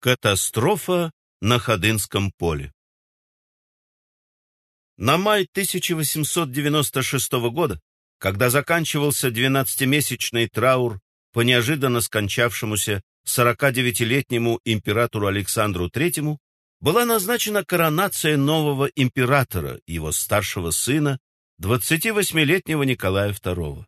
Катастрофа на Ходынском поле На май 1896 года, когда заканчивался 12-месячный траур по неожиданно скончавшемуся 49-летнему императору Александру III, была назначена коронация нового императора, его старшего сына, 28-летнего Николая II.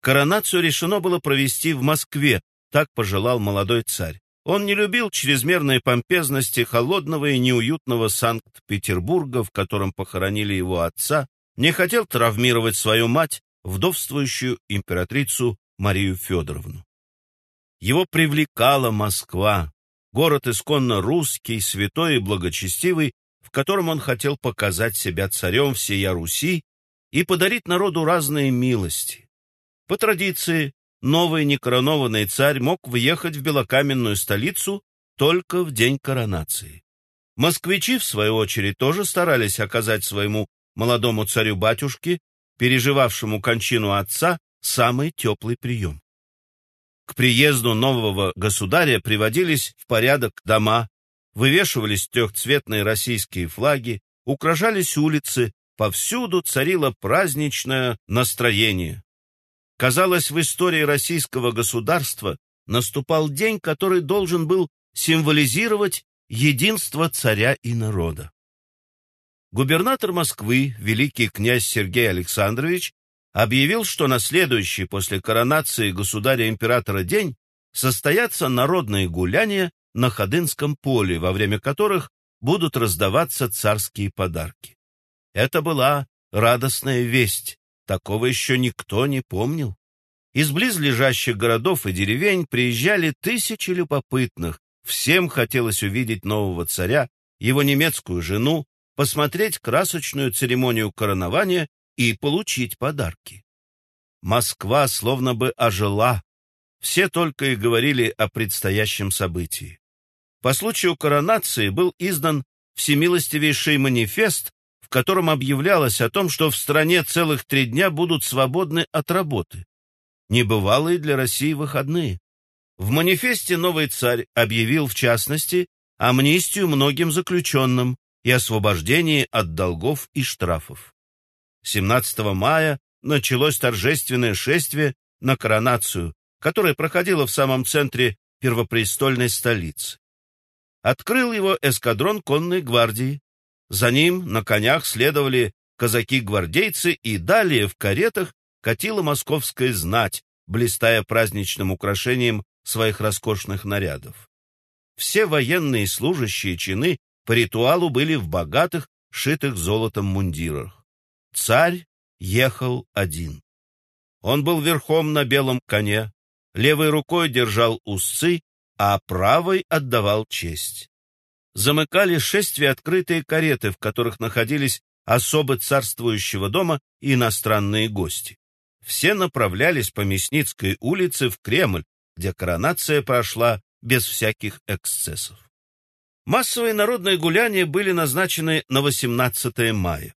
Коронацию решено было провести в Москве, так пожелал молодой царь. Он не любил чрезмерной помпезности холодного и неуютного Санкт-Петербурга, в котором похоронили его отца, не хотел травмировать свою мать, вдовствующую императрицу Марию Федоровну. Его привлекала Москва, город исконно русский, святой и благочестивый, в котором он хотел показать себя царем всея Руси и подарить народу разные милости. По традиции, новый некоронованный царь мог въехать в белокаменную столицу только в день коронации. Москвичи, в свою очередь, тоже старались оказать своему молодому царю-батюшке, переживавшему кончину отца, самый теплый прием. К приезду нового государя приводились в порядок дома, вывешивались трехцветные российские флаги, украшались улицы, повсюду царило праздничное настроение. Казалось, в истории российского государства наступал день, который должен был символизировать единство царя и народа. Губернатор Москвы, великий князь Сергей Александрович, объявил, что на следующий после коронации государя-императора день состоятся народные гуляния на Ходынском поле, во время которых будут раздаваться царские подарки. Это была радостная весть, Такого еще никто не помнил. Из близлежащих городов и деревень приезжали тысячи любопытных. Всем хотелось увидеть нового царя, его немецкую жену, посмотреть красочную церемонию коронования и получить подарки. Москва словно бы ожила. Все только и говорили о предстоящем событии. По случаю коронации был издан всемилостивейший манифест, котором объявлялось о том, что в стране целых три дня будут свободны от работы. Небывалые для России выходные. В манифесте новый царь объявил, в частности, амнистию многим заключенным и освобождение от долгов и штрафов. 17 мая началось торжественное шествие на коронацию, которое проходило в самом центре первопрестольной столицы. Открыл его эскадрон конной гвардии, за ним на конях следовали казаки-гвардейцы, и далее в каретах катила московская знать, блистая праздничным украшением своих роскошных нарядов. Все военные служащие чины по ритуалу были в богатых, шитых золотом мундирах. Царь ехал один. Он был верхом на белом коне, левой рукой держал узцы, а правой отдавал честь замыкали шествие открытые кареты, в которых находились особы царствующего дома и иностранные гости. Все направлялись по Мясницкой улице в Кремль, где коронация прошла без всяких эксцессов. Массовые народные гуляния были назначены на 18 мая.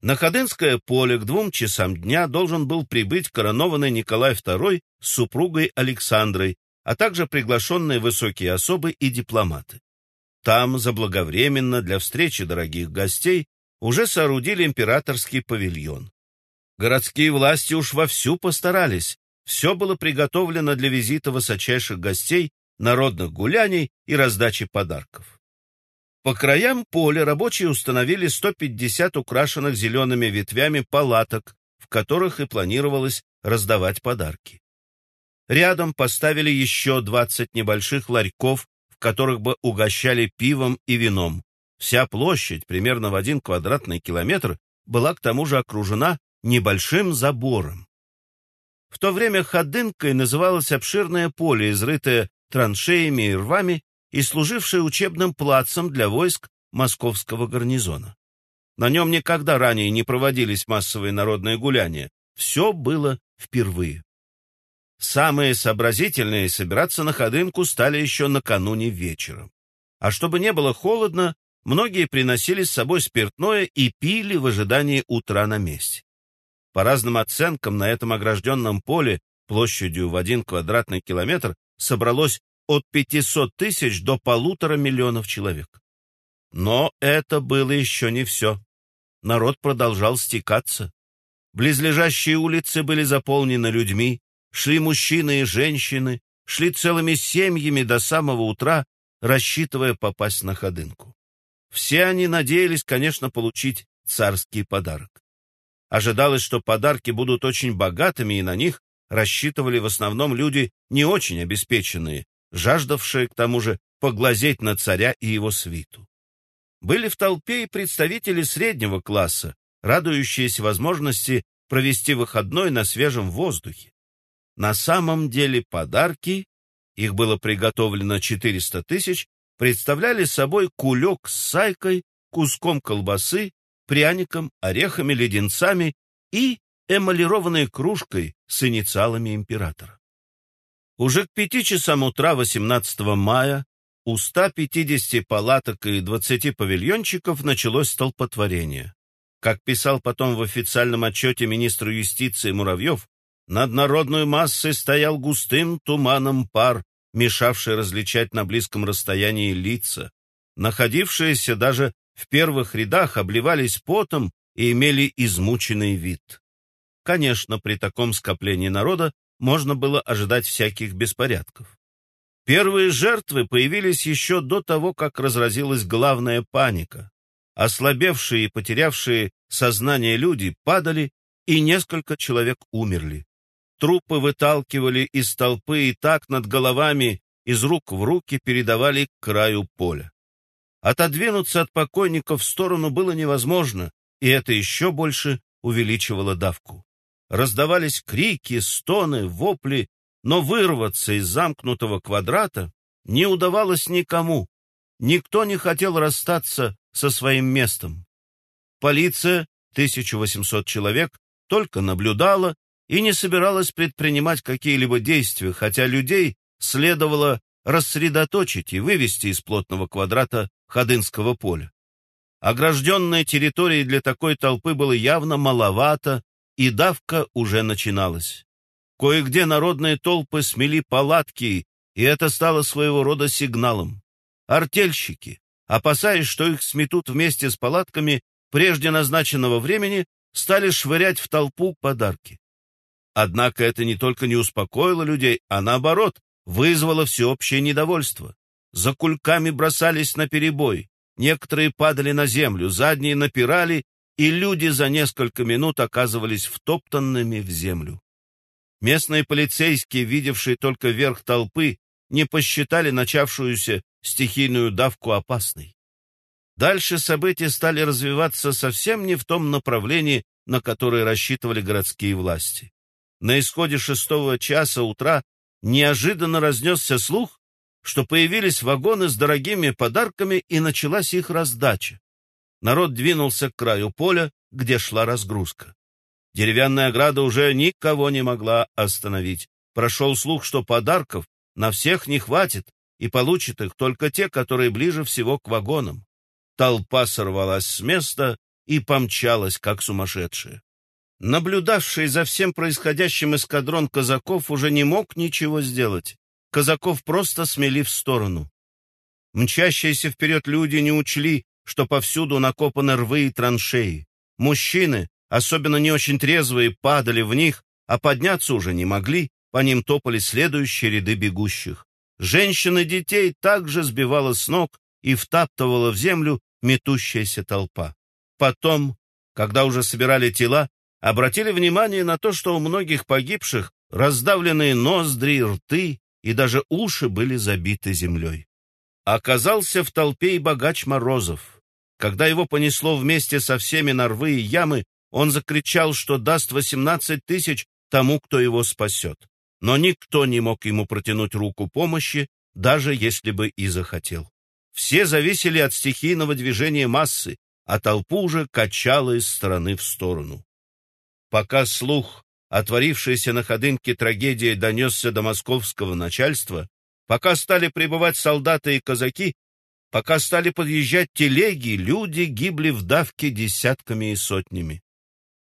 На Ходынское поле к двум часам дня должен был прибыть коронованный Николай II с супругой Александрой, а также приглашенные высокие особы и дипломаты. Там, заблаговременно для встречи дорогих гостей, уже соорудили императорский павильон. Городские власти уж вовсю постарались. Все было приготовлено для визита высочайших гостей, народных гуляний и раздачи подарков. По краям поля рабочие установили 150 украшенных зелеными ветвями палаток, в которых и планировалось раздавать подарки. Рядом поставили еще 20 небольших ларьков которых бы угощали пивом и вином. Вся площадь, примерно в один квадратный километр, была к тому же окружена небольшим забором. В то время Ходынкой называлось обширное поле, изрытое траншеями и рвами и служившее учебным плацем для войск московского гарнизона. На нем никогда ранее не проводились массовые народные гуляния. Все было впервые. Самые сообразительные собираться на ходынку стали еще накануне вечером. А чтобы не было холодно, многие приносили с собой спиртное и пили в ожидании утра на месте. По разным оценкам, на этом огражденном поле площадью в один квадратный километр собралось от 500 тысяч до полутора миллионов человек. Но это было еще не все. Народ продолжал стекаться. Близлежащие улицы были заполнены людьми, шли мужчины и женщины, шли целыми семьями до самого утра, рассчитывая попасть на ходынку. Все они надеялись, конечно, получить царский подарок. Ожидалось, что подарки будут очень богатыми, и на них рассчитывали в основном люди не очень обеспеченные, жаждавшие к тому же поглазеть на царя и его свиту. Были в толпе и представители среднего класса, радующиеся возможности провести выходной на свежем воздухе. На самом деле подарки, их было приготовлено 400 тысяч, представляли собой кулек с сайкой, куском колбасы, пряником, орехами, леденцами и эмалированной кружкой с инициалами императора. Уже к пяти часам утра 18 мая у 150 палаток и 20 павильончиков началось столпотворение. Как писал потом в официальном отчете министр юстиции Муравьев, над народной массой стоял густым туманом пар, мешавший различать на близком расстоянии лица. Находившиеся даже в первых рядах обливались потом и имели измученный вид. Конечно, при таком скоплении народа можно было ожидать всяких беспорядков. Первые жертвы появились еще до того, как разразилась главная паника. Ослабевшие и потерявшие сознание люди падали, и несколько человек умерли. Трупы выталкивали из толпы и так над головами из рук в руки передавали к краю поля. Отодвинуться от покойников в сторону было невозможно, и это еще больше увеличивало давку. Раздавались крики, стоны, вопли, но вырваться из замкнутого квадрата не удавалось никому. Никто не хотел расстаться со своим местом. Полиция, 1800 человек, только наблюдала и не собиралась предпринимать какие-либо действия, хотя людей следовало рассредоточить и вывести из плотного квадрата Ходынского поля. Огражденной территории для такой толпы было явно маловато, и давка уже начиналась. Кое-где народные толпы смели палатки, и это стало своего рода сигналом. Артельщики, опасаясь, что их сметут вместе с палатками прежде назначенного времени, стали швырять в толпу подарки. Однако это не только не успокоило людей, а наоборот, вызвало всеобщее недовольство. За кульками бросались на перебой, некоторые падали на землю, задние напирали и люди за несколько минут оказывались втоптанными в землю. Местные полицейские, видевшие только верх толпы, не посчитали начавшуюся стихийную давку опасной. Дальше события стали развиваться совсем не в том направлении, на которое рассчитывали городские власти. На исходе шестого часа утра неожиданно разнесся слух, что появились вагоны с дорогими подарками и началась их раздача народ двинулся к краю поля, где шла разгрузка. Деревянная ограда уже никого не могла остановить. Прошел слух, что подарков на всех не хватит, и получат их только те, которые ближе всего к вагонам. Толпа сорвалась с места и помчалась, как сумасшедшая. Наблюдавший за всем происходящим эскадрон казаков уже не мог ничего сделать. Казаков просто смели в сторону. Мчащиеся вперед люди не учли, что повсюду накопаны рвы и траншеи. Мужчины, особенно не очень трезвые, падали в них, а подняться уже не могли, по ним топали следующие ряды бегущих. Женщин и детей также сбивала с ног и втаптывала в землю метущаяся толпа. Потом, когда уже собирали тела, обратили внимание на то, что у многих погибших раздавленные ноздри, рты и даже уши были забиты землей. Оказался в толпе и богач Морозов. Когда его понесло вместе со всеми на рвы и ямы, он закричал, что даст 18 тысяч тому, кто его спасет. Но никто не мог ему протянуть руку помощи, даже если бы и захотел. Все зависели от стихийного движения массы, а толпу уже качало из стороны в сторону. Пока слух, отворившийся на ходынке трагедии, донесся до московского начальства, Пока стали прибывать солдаты и казаки, пока стали подъезжать телеги, люди гибли в давке десятками и сотнями.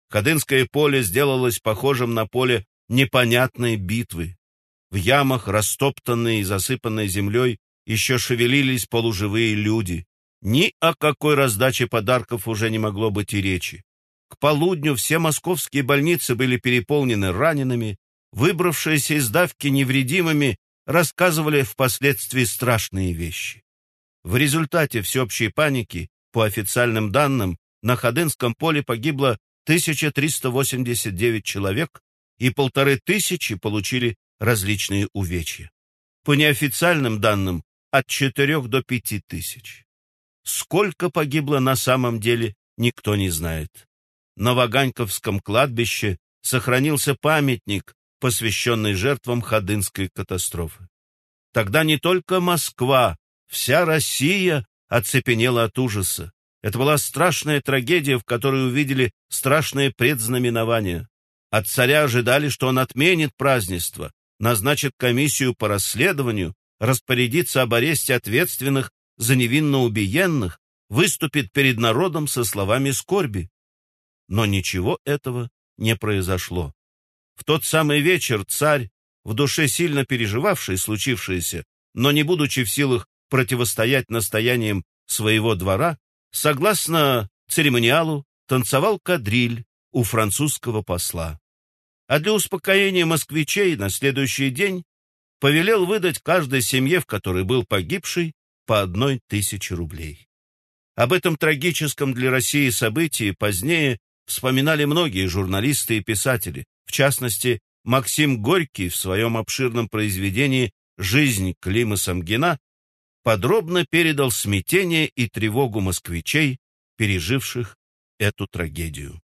Кадынское поле сделалось похожим на поле непонятной битвы. В ямах, растоптанные и засыпанные землей, еще шевелились полуживые люди. Ни о какой раздаче подарков уже не могло быть и речи. К полудню все московские больницы были переполнены ранеными, выбравшиеся из давки невредимыми рассказывали впоследствии страшные вещи. В результате всеобщей паники, по официальным данным, на Ходынском поле погибло 1389 человек, и полторы тысячи получили различные увечья. По неофициальным данным, от 4 до 5 тысяч. Сколько погибло на самом деле, никто не знает. На Ваганьковском кладбище сохранился памятник, посвященный жертвам Ходынской катастрофы. Тогда не только Москва, вся Россия оцепенела от ужаса. Это была страшная трагедия, в которой увидели страшные предзнаменования. От царя ожидали, что он отменит празднество, назначит комиссию по расследованию, распорядится об аресте ответственных за невинно убиенных, выступит перед народом со словами скорби. Но ничего этого не произошло. В тот самый вечер царь, в душе сильно переживавший случившееся, но не будучи в силах противостоять настояниям своего двора, согласно церемониалу, танцевал кадриль у французского посла. А для успокоения москвичей на следующий день повелел выдать каждой семье, в которой был погибший, по одной тысяче рублей. Об этом трагическом для России событии позднее вспоминали многие журналисты и писатели, в частности, Максим Горький в своем обширном произведении «Жизнь Клима Самгина» подробно передал смятение и тревогу москвичей, переживших эту трагедию.